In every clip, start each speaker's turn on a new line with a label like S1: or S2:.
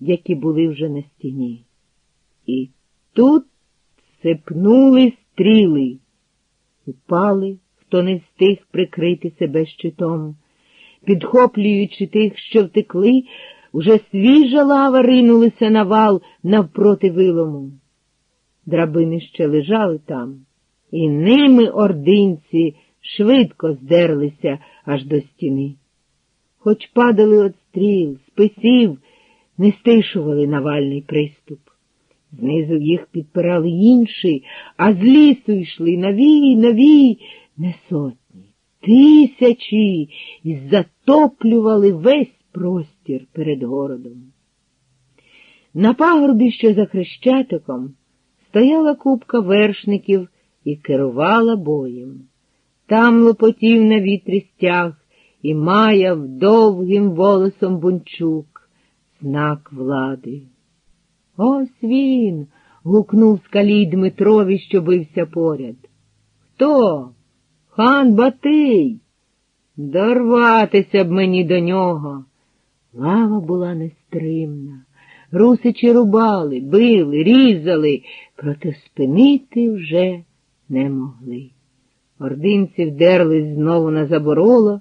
S1: які були вже на стіні. І тут сипнули стріли, упали, хто не встиг прикрити себе щитом, підхоплюючи тих, що втекли, уже свіжа лава ринулася на вал навпроти вилому. Драбини ще лежали там, і ними ординці швидко здерлися аж до стіни. Хоч падали от стріл, списів, не стишували навальний приступ. Знизу їх підпирали інші, а з лісу йшли нові, нові, не сотні, тисячі і затоплювали весь простір перед городом. На пагорбі, що за хрещатиком, стояла купка вершників і керувала боєм. Там лопотів на вітрі стяг і маяв довгим волосом бунчук, знак влади. Ось він. гукнув скалій Дмитрові, що бився поряд. Хто? Хан Батий. Дорватися б мені до нього. Лава була нестримна. Русичі рубали, били, різали, проте спинити вже не могли. Ординці вдерлись знову на забороло,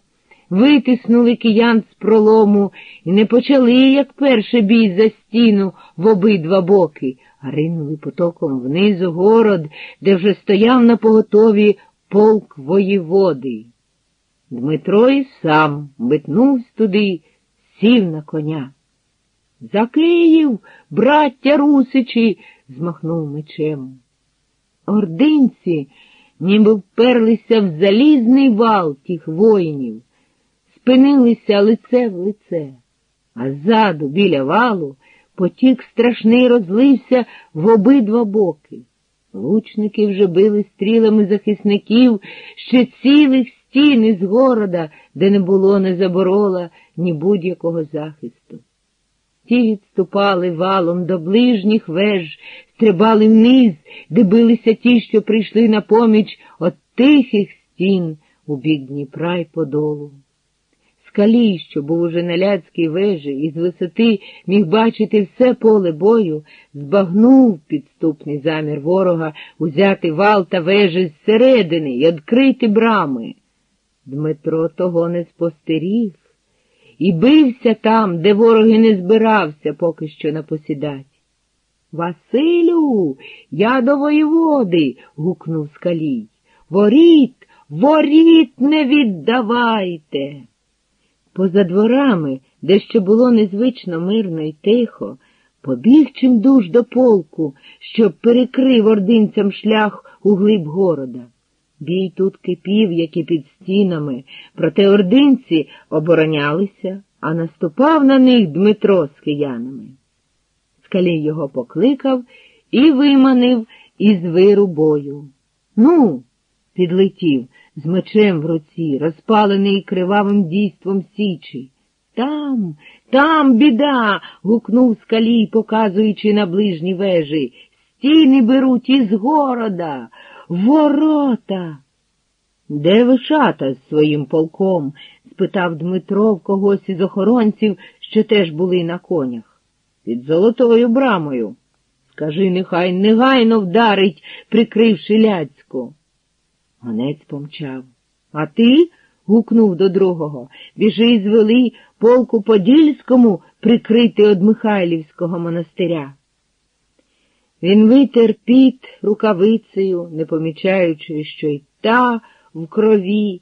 S1: витиснули киян з пролому і не почали, як перший бій за стіну в обидва боки, а ринули потоком вниз у город, де вже стояв на поготові полк воєводи. Дмитро і сам метнувся туди, сів на коня. За Київ, браття Русичі, змахнув мечем. Ординці ніби вперлися в залізний вал тих воїнів, спинилися лице в лице, а ззаду, біля валу, потік страшний розлився в обидва боки. Лучники вже били стрілами захисників ще цілих стін із города, де не було не заборола, ні будь-якого захисту. Ті відступали валом до ближніх веж, стрибали вниз, де билися ті, що прийшли на поміч от тихих стін у бік Дніпра й Подолу. Скалій, що був уже на ляцькій вежі, і з висоти міг бачити все поле бою, збагнув підступний замір ворога узяти вал та вежі зсередини й відкрити брами. Дмитро того не спостеріг і бився там, де вороги не збирався поки що напосідать. Василю, я до воєводи. гукнув скалій. Воріт, воріт не віддавайте. Поза дворами, де ще було незвично мирно і тихо, побіг чимдуж до полку, щоб перекрив ординцям шлях у глиб города. Бій тут кипів, як і під стінами, проте ординці оборонялися, а наступав на них Дмитро з киянами. Скалій його покликав і виманив із виру бою. Ну, підлетів з мечем в руці, розпалений кривавим дійством січі. Там, там біда. гукнув скалій, показуючи на ближні вежі. Стіни беруть із города. Ворота. Де вишата з своїм полком? спитав Дмитро в когось із охоронців, що теж були на конях. Під золотою брамою. Скажи, нехай негайно вдарить, прикривши ляцьку. Гонець помчав. А ти? гукнув до другого. Біжи звели полку Подільському прикрити од Михайлівського монастиря. Він витер піт рукавицею, не помічаючи, що й та в крові,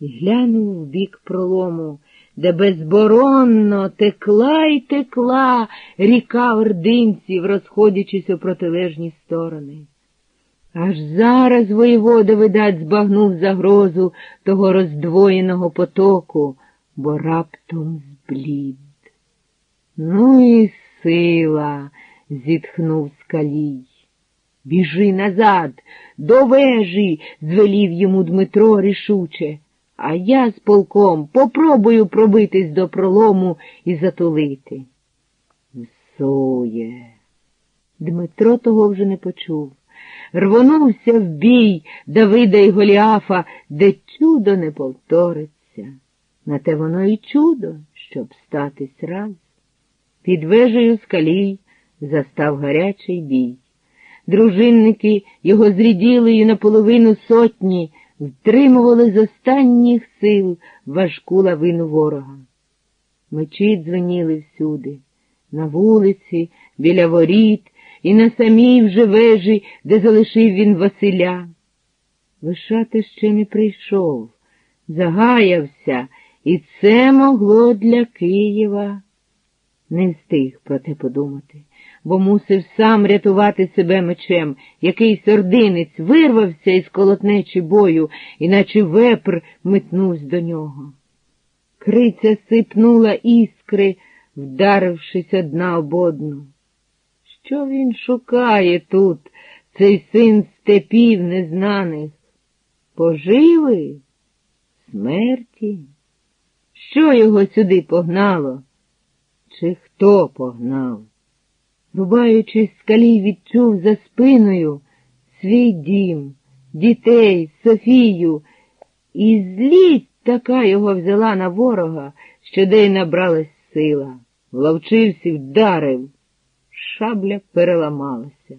S1: і глянув в бік пролому, де безборонно текла й текла ріка ординців, розходячись у протилежні сторони. Аж зараз воєвода, видать, збагнув загрозу того роздвоєного потоку, бо раптом зблід. Ну і сила зітхнув скалій. Біжи назад, до вежі, звелів йому Дмитро рішуче, а я з полком попробую пробитись до пролому і затулити. Всує. Дмитро того вже не почув. Рвонувся в бій Давида і Голіафа, де чудо не повториться. На те воно і чудо, щоб статись раз. Під вежею скалій застав гарячий бій. Дружинники його зріділої наполовину сотні втримували з останніх сил важку лавину ворога. Мечі дзвеніли всюди, на вулиці, біля воріт і на самій вже вежі, де залишив він Василя. Вишата ще не прийшов, загаявся, і це могло для Києва. Не встиг про те подумати, бо мусив сам рятувати себе мечем. Якийсь ординець вирвався із колотнечі бою, іначе вепр метнувся до нього. Криця сипнула іскри, вдарившись одна об одну. Що він шукає тут, цей син степів незнаних? Поживи? Смерті? Що його сюди погнало? Чи хто погнав? Рубаючись, скалій відчув за спиною свій дім, дітей, Софію, і злість така його взяла на ворога, що де й набралась сила. Вловчився, вдарив. Шабля переламалася,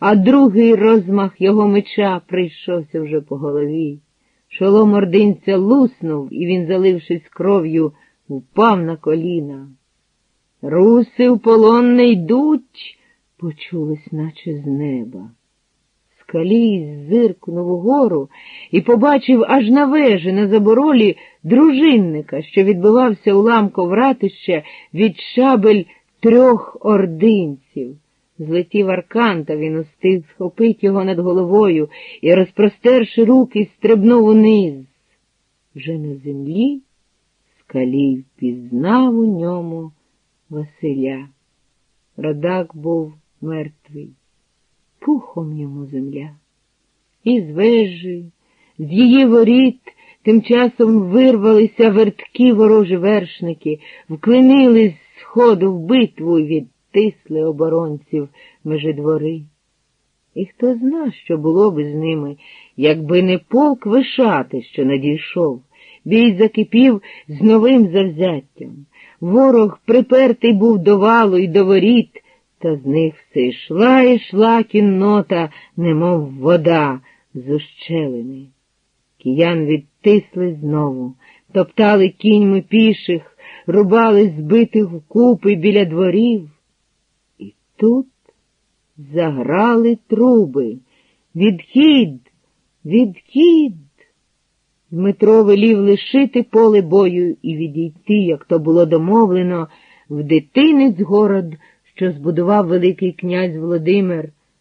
S1: а другий розмах його меча прийшовся вже по голові. Шолом ординця луснув, і він, залившись кров'ю, впав на коліна. Руси в полон не йдуть, почулось, наче з неба. Скалій зиркнув угору і побачив аж на вежі на заборолі дружинника, що відбивався уламком ратища від шабель трьох ординців. Злетів аркан, та він устиг схопить його над головою і, розпростерши руки, стрибнув униз. Вже на землі скалій впізнав у ньому Василя. Радак був мертвий, пухом йому земля. І з вежі, з її воріт тим часом вирвалися верткі ворожі вершники, вклинились з ходу в битву і відтисли оборонців межи двори. І хто зна, що було би з ними, якби не полк вишати, що надійшов, бій закипів з новим завзяттям. Ворог припертий був до валу й до воріт, та з них все йшла і йшла кіннота, немов вода з ущелини. Киян відтисли знову, топтали кіньми піших, рубали збитих вкупи біля дворів. І тут заграли труби. Відхід, відхід. Дмитро велів лишити поле бою і відійти, як то було домовлено, в дитинець город, що збудував Великий князь Володимир.